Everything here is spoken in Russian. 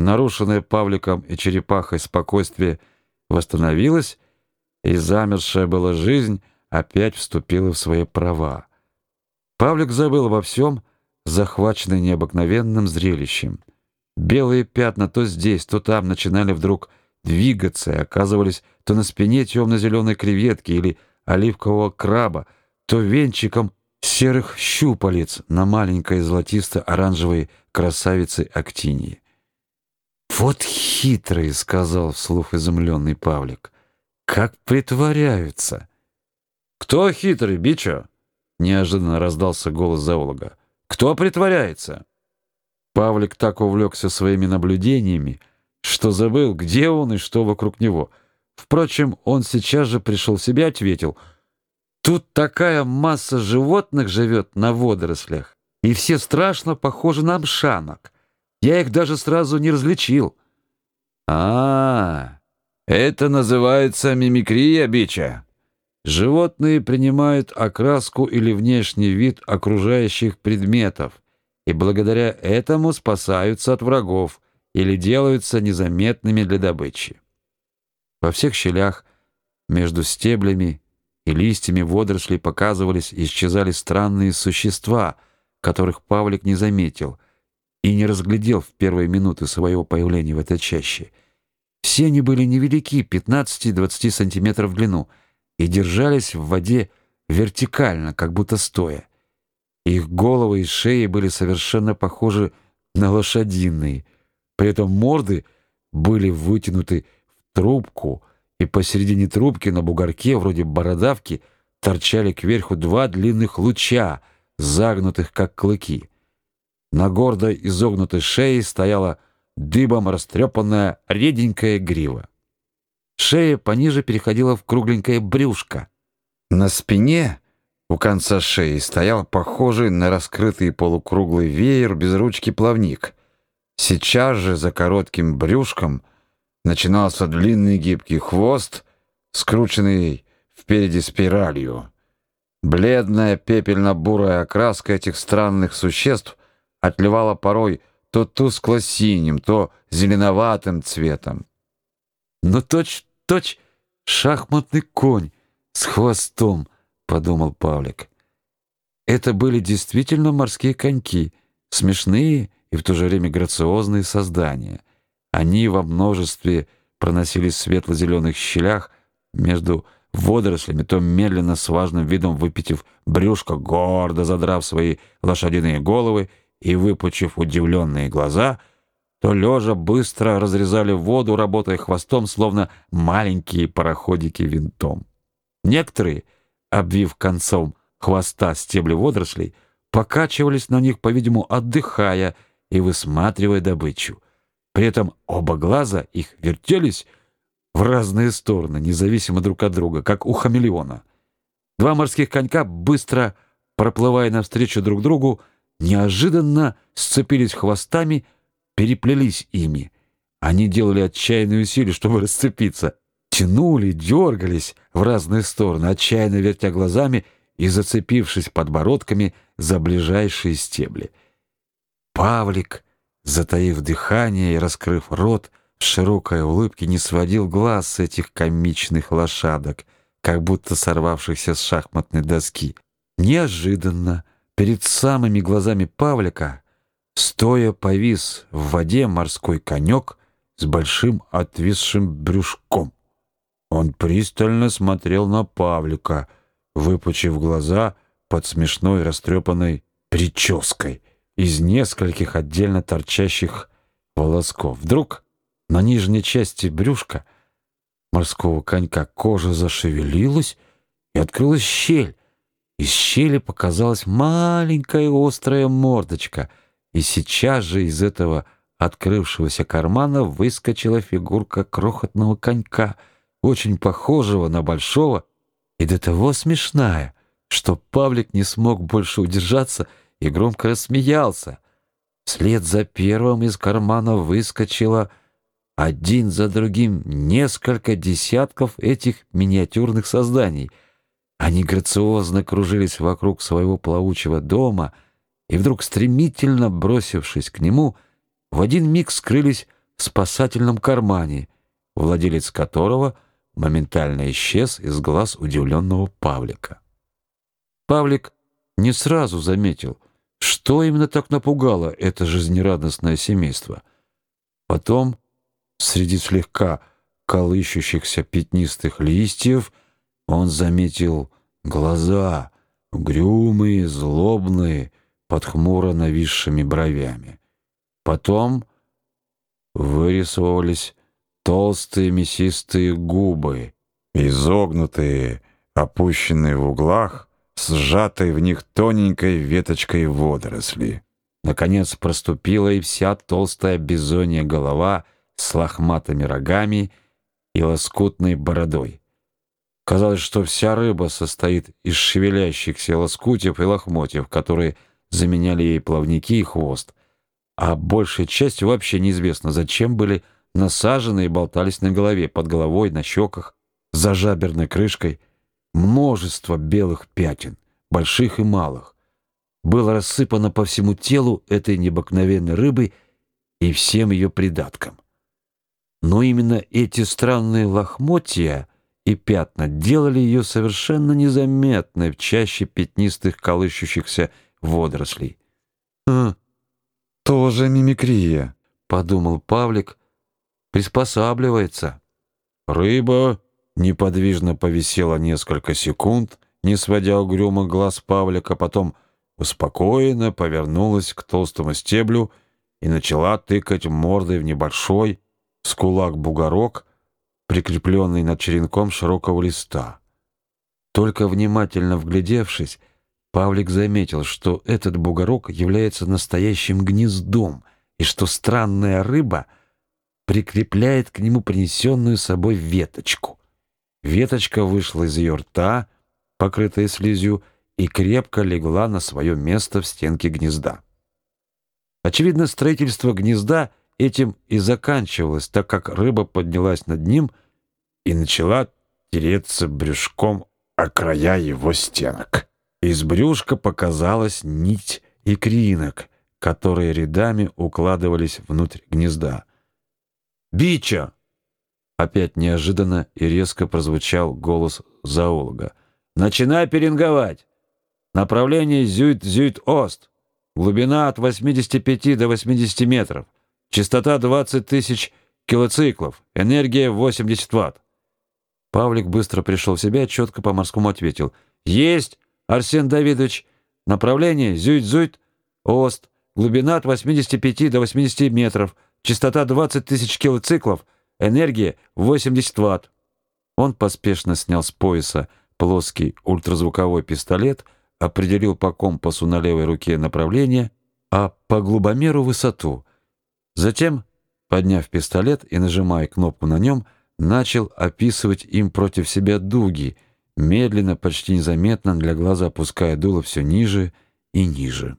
нарушенное Павликом и черепахой спокойствие восстановилось, и замершая была жизнь опять вступила в свои права. Павлик забыл обо всем, захваченный необыкновенным зрелищем. Белые пятна то здесь, то там начинали вдруг двигаться и оказывались то на спине темно-зеленой креветки или оливкового краба, то венчиком серых щупалец на маленькой золотисто-оранжевой красавице Актинии. «Вот хитрые!» — сказал вслух изумленный Павлик. «Как притворяются!» «Кто хитрый, Бичо?» — неожиданно раздался голос зоолога. «Кто притворяется?» Павлик так увлекся своими наблюдениями, что забыл, где он и что вокруг него. Впрочем, он сейчас же пришел в себя и ответил. «Тут такая масса животных живет на водорослях, и все страшно похожи на мшанок. Я их даже сразу не различил». «А, это называется мимикрия, бича». Животные принимают окраску или внешний вид окружающих предметов и благодаря этому спасаются от врагов или делаются незаметными для добычи. Во всех щелях между стеблями и листьями водорослей показывались и исчезали странные существа, которых Павлик не заметил и не разглядел в первые минуты своего появления в этой чаще. Все они были невелики, 15-20 сантиметров в длину, и держались в воде вертикально, как будто стоя. Их головы и шеи были совершенно похожи на лошадиные. При этом морды были вытянуты в трубку, и посередине трубки на бугорке, вроде бородавки, торчали кверху два длинных луча, загнутых как клыки. На гордо изогнутой шее стояла дыбом растрепанная реденькая грива. Шея пониже переходила в кругленькое брюшко. На спине у конца шеи стоял похожий на раскрытый полукруглый веер без ручки плавник. Сейчас же за коротким брюшком начинался длинный гибкий хвост, скрученный впереди спиралью. Бледная пепельно-бурая окраска этих странных существ отливала порой то тускло-синим, то зеленоватым цветом. «Но точь-точь шахматный конь с хвостом», — подумал Павлик. Это были действительно морские коньки, смешные и в то же время грациозные создания. Они во множестве проносились в светло-зеленых щелях между водорослями, то медленно с важным видом выпитив брюшко, гордо задрав свои лошадиные головы и выпучив удивленные глаза, то лежа быстро разрезали воду, работая хвостом, словно маленькие пароходики винтом. Некоторые, обвив концом хвоста стебли водорослей, покачивались на них, по-видимому, отдыхая, и высматривая добычу. При этом оба глаза их вертелись в разные стороны, независимо друг от друга, как у хамелеона. Два морских конька, быстро проплывая навстречу друг другу, неожиданно сцепились хвостами, переплелись ими. Они делали отчаянные усилия, чтобы расцепиться, тянули, дергались в разные стороны, отчаянно вертя глазами и зацепившись подбородками за ближайшие стебли. Павлик, затаив дыхание и раскрыв рот, в широкой улыбке не сводил глаз с этих комичных лошадок, как будто сорвавшихся с шахматной доски. Неожиданно перед самыми глазами Павлика, стоя повис в воде морской конек с большим отвисшим брюшком. Он пристально смотрел на Павлика, выпучив глаза под смешной растрепанной прической из нескольких отдельно торчащих волосков. Вдруг на нижней части брюшка морского конька кожа зашевелилась и открылась щель. Из щели показалась маленькая острая мордочка, и сейчас же из этого открывшегося кармана выскочила фигурка крохотного конька, очень похожего на большого и до того смешная, что Павлик не смог больше удержаться и громко рассмеялся. Вслед за первым из кармана выскочило один за другим несколько десятков этих миниатюрных созданий. Они грациозно кружились вокруг своего плавучего дома и вдруг, стремительно бросившись к нему, в один миг скрылись в спасательном кармане, владелец которого моментально исчез из глаз удивленного Павлика. Павлик не сразу заметил, что именно так напугало это жизнерадостное семейство. Потом, среди слегка колышущихся пятнистых листьев, он заметил глаза, угрюмые, злобные, под хмуро нависшими бровями. Потом вырисовывались толстые мясистые губы, изогнутые, опущенные в углах, сжатой в них тоненькой веточкой водоросли. Наконец проступила и вся толстая бизонья голова с лохматыми рогами и лоскутной бородой. Казалось, что вся рыба состоит из шевелящихся лоскутьев и лохмотьев, которые заменяли ей плавники и хвост, а большая часть вообще неизвестно, зачем были насажены и болтались на голове, под головой, на щеках, за жаберной крышкой. Множество белых пятен, больших и малых, было рассыпано по всему телу этой необыкновенной рыбы и всем ее придаткам. Но именно эти странные лохмотья и пятна делали ее совершенно незаметной в чаще пятнистых колышущихся водорослей. «А, тоже мимикрия», — подумал Павлик, — «приспосабливается». Рыба неподвижно повисела несколько секунд, не сводя угрюмо глаз Павлика, потом успокоенно повернулась к толстому стеблю и начала тыкать мордой в небольшой, с кулак бугорок, прикрепленный над черенком широкого листа. Только внимательно вглядевшись, Павлик заметил, что этот бугорок является настоящим гнездом и что странная рыба прикрепляет к нему принесенную с собой веточку. Веточка вышла из ее рта, покрытая слизью, и крепко легла на свое место в стенке гнезда. Очевидно, строительство гнезда этим и заканчивалось, так как рыба поднялась над ним и начала тереться брюшком о края его стенок. Из брюшка показалась нить икринок, которые рядами укладывались внутрь гнезда. «Бича!» Опять неожиданно и резко прозвучал голос зоолога. «Начинай пеленговать! Направление Зюит-Зюит-Ост. Глубина от 85 до 80 метров. Частота 20 тысяч килоциклов. Энергия 80 ватт». Павлик быстро пришел в себя, четко по-морскому ответил. «Есть!» Арсен Давидович, направление Зюйт-Зюйт, Ост, глубина от 85 до 80 метров, частота 20 тысяч килоциклов, энергия 80 ватт. Он поспешно снял с пояса плоский ультразвуковой пистолет, определил по компасу на левой руке направление, а по глубомеру высоту. Затем, подняв пистолет и нажимая кнопку на нем, начал описывать им против себя дуги — медленно, почти незаметно для глаза опуская дуло все ниже и ниже.